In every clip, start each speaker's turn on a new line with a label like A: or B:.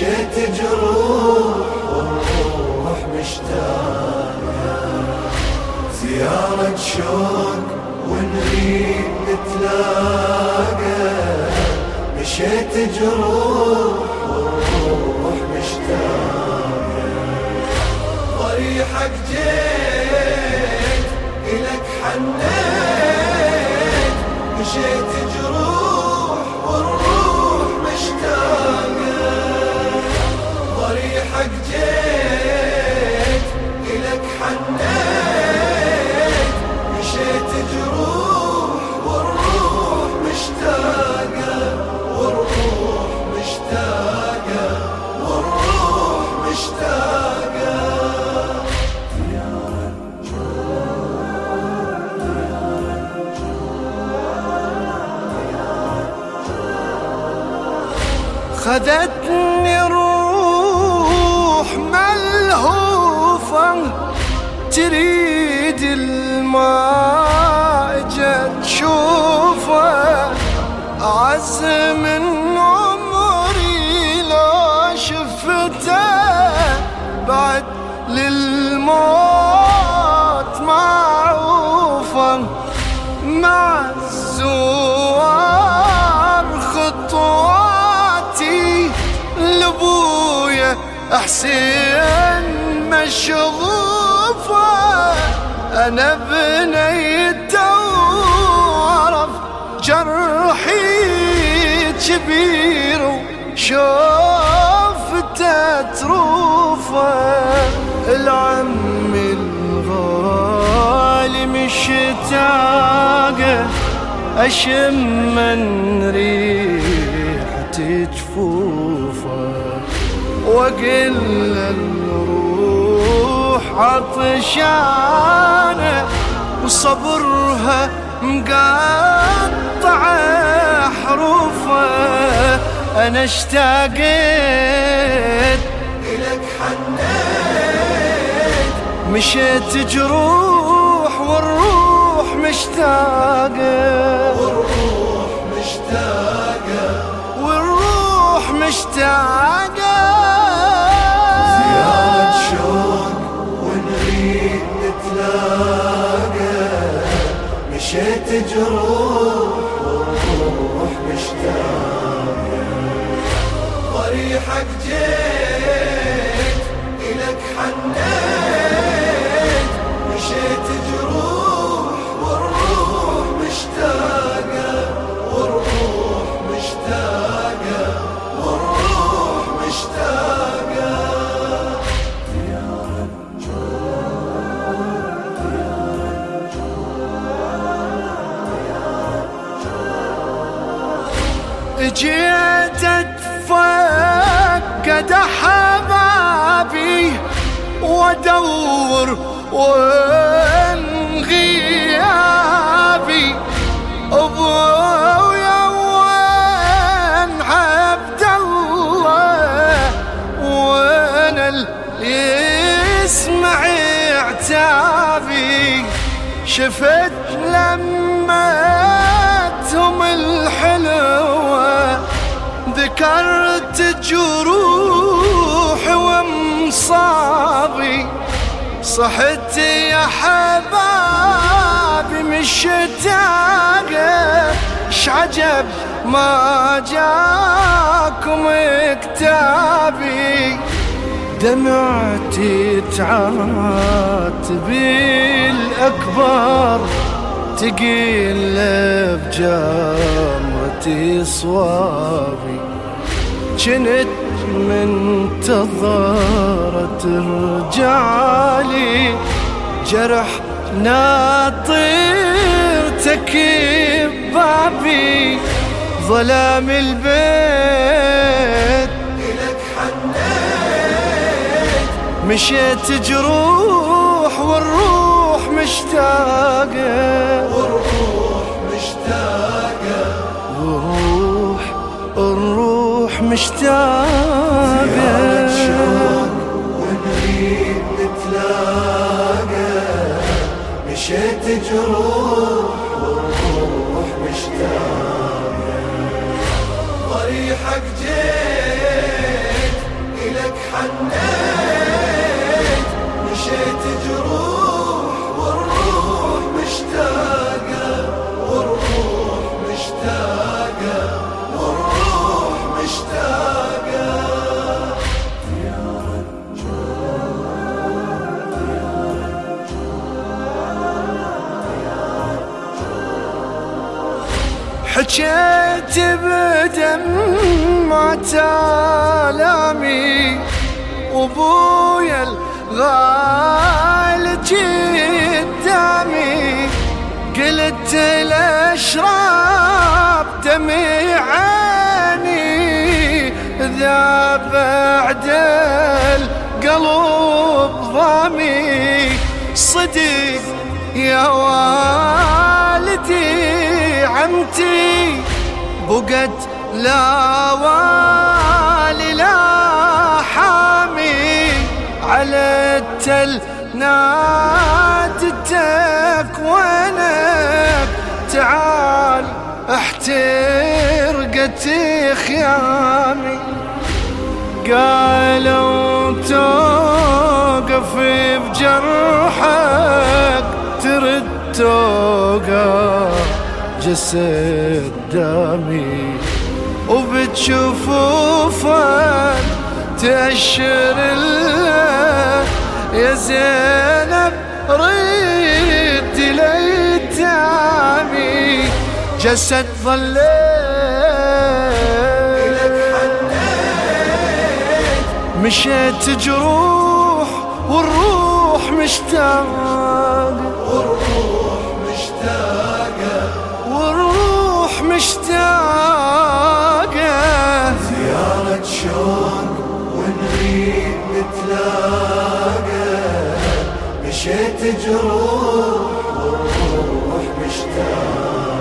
A: مشيت جروح والروح مشتاقة زيارة شوق ونريد نتلاقى. مشيت جروح والروح مشتاقة ضريحك جيت إلك حنيت. مشيت
B: خذتني روح ملهوفة تريد الماء تشوفه أعز من عمري لو شفته بعد للموت معروفة. مع حسين مشغوفة أنا بنيته وعرف جرحي كبير وشوفته تروفه. العم الغالي مشتاقه أشم من ريحة جفوفه وقل الروح عطشانة وصبرها مقطع حروفه. أنا اشتاقت
A: إلك حنيت.
B: مشيت جروح والروح مشتاقة.
A: والروح مشتاقة.
B: والروح مشتاقة.
A: مشيت جروح والروح مشتاقة ضريحك جيت إلك حنيت
B: جيت اتفقد حبابي وادور وين غيابي أبويا وين عبد الله؟ وين اللي يسمع عتابي؟ شفت لمتهم ذكرت جروحي ومصابي صحت يا حبابي مش تاقى عجب ما جاكم كتابي؟ دمعتي تعاتبي الأكبر تقيل بجمرتي صوابي. جنت منتظرة ترجعلي جرح ناطر تكيب بابي ظلام البيت.
A: إلك حنيت
B: مشيت جروح والروح مشتاقة.
A: والروح
B: الروح مشتاقة
A: ونريد نتلاقى مشيت جروح طريحك جيت إلك
B: بدمعة آلامي وابويا الغالي قدامي قلت الاشراب دمي عيني ذا بعد القلب ضامي. صدق يا والدي عمتي بقت لا والي لا حامي على التل نادتك وينك؟ تعال احترقت خيامي قالوا توقف بجرحك ترد توقف جسد دامي. وبتشوفوفك تأشر له يا زينب رد ليتامي. جسد ظليت. مشيت جروح والروح مشتاق.
A: مشيت جروح والروح مشتاقة.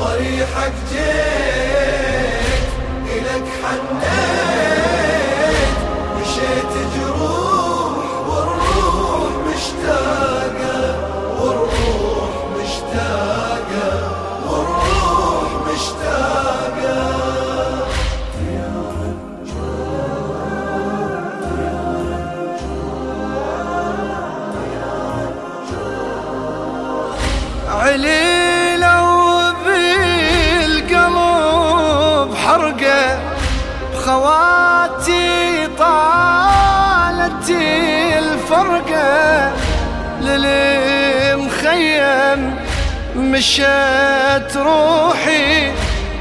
A: طريحك جيت إلك حنيت
B: مشت روحي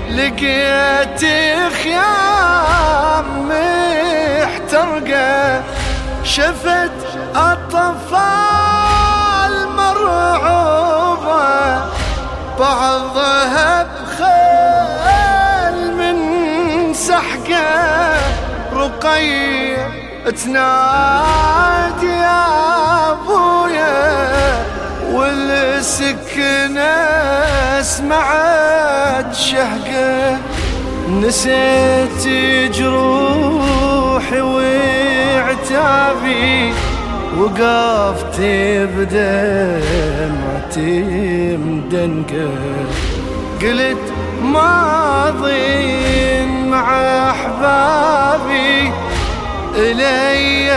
B: لقيت خيام محترقة شفت أطفال مرعوبة بعضها بخيل من سحقة رقية تنادي سمعت شهقة نسيت جروحي وعتابي وقفت بدمعتي مدنقة. قلت ماضي مع أحبابي إلي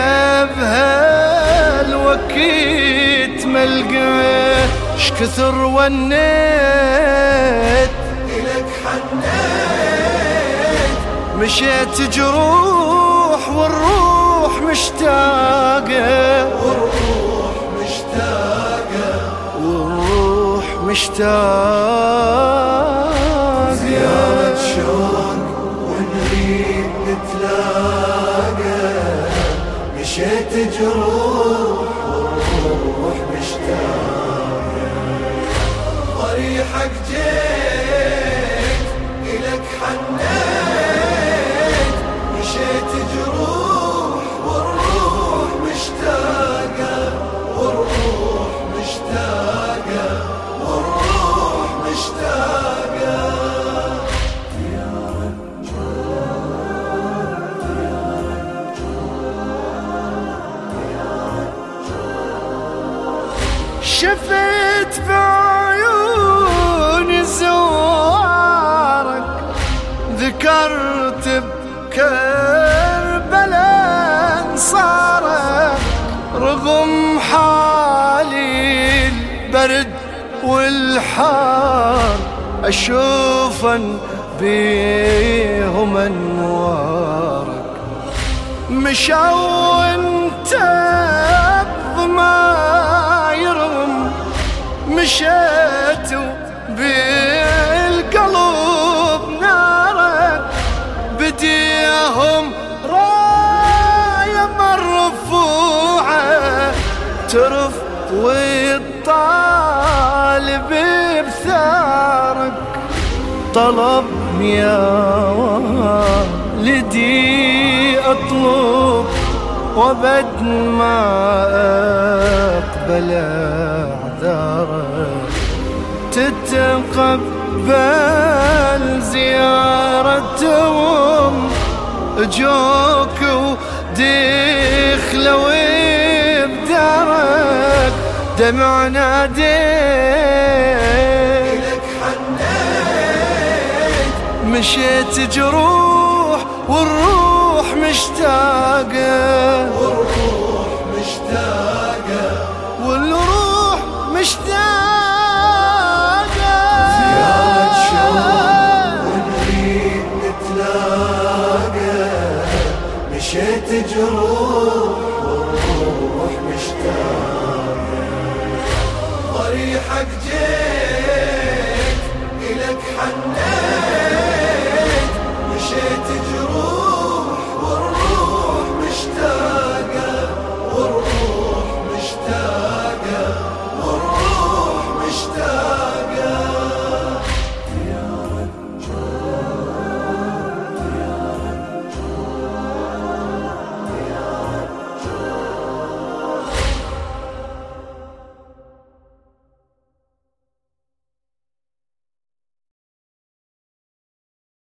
B: بهالوقت ملقى شكثر ونيت.
A: إلك حنيت
B: مشيت جروح والروح مشتاقة.
A: والروح مشتاقة.
B: والروح مشتاقة. شفت بعيوني زوارك فكرت بكربلاء صارت رغم حالي البرد والحار أشوفا بيهم أنوارك. مشوا انت بضمايرهم مشيت بالقلب نارك بديهم راية مرفوعة ترف والطالب بثارك طلب يا والدي أطلب وبد ما اقبل اعذارك تتقبل زيارتهم جوك ودخلوا بدارك دمع ناديك. مشيت جروح والروح مشتاقة.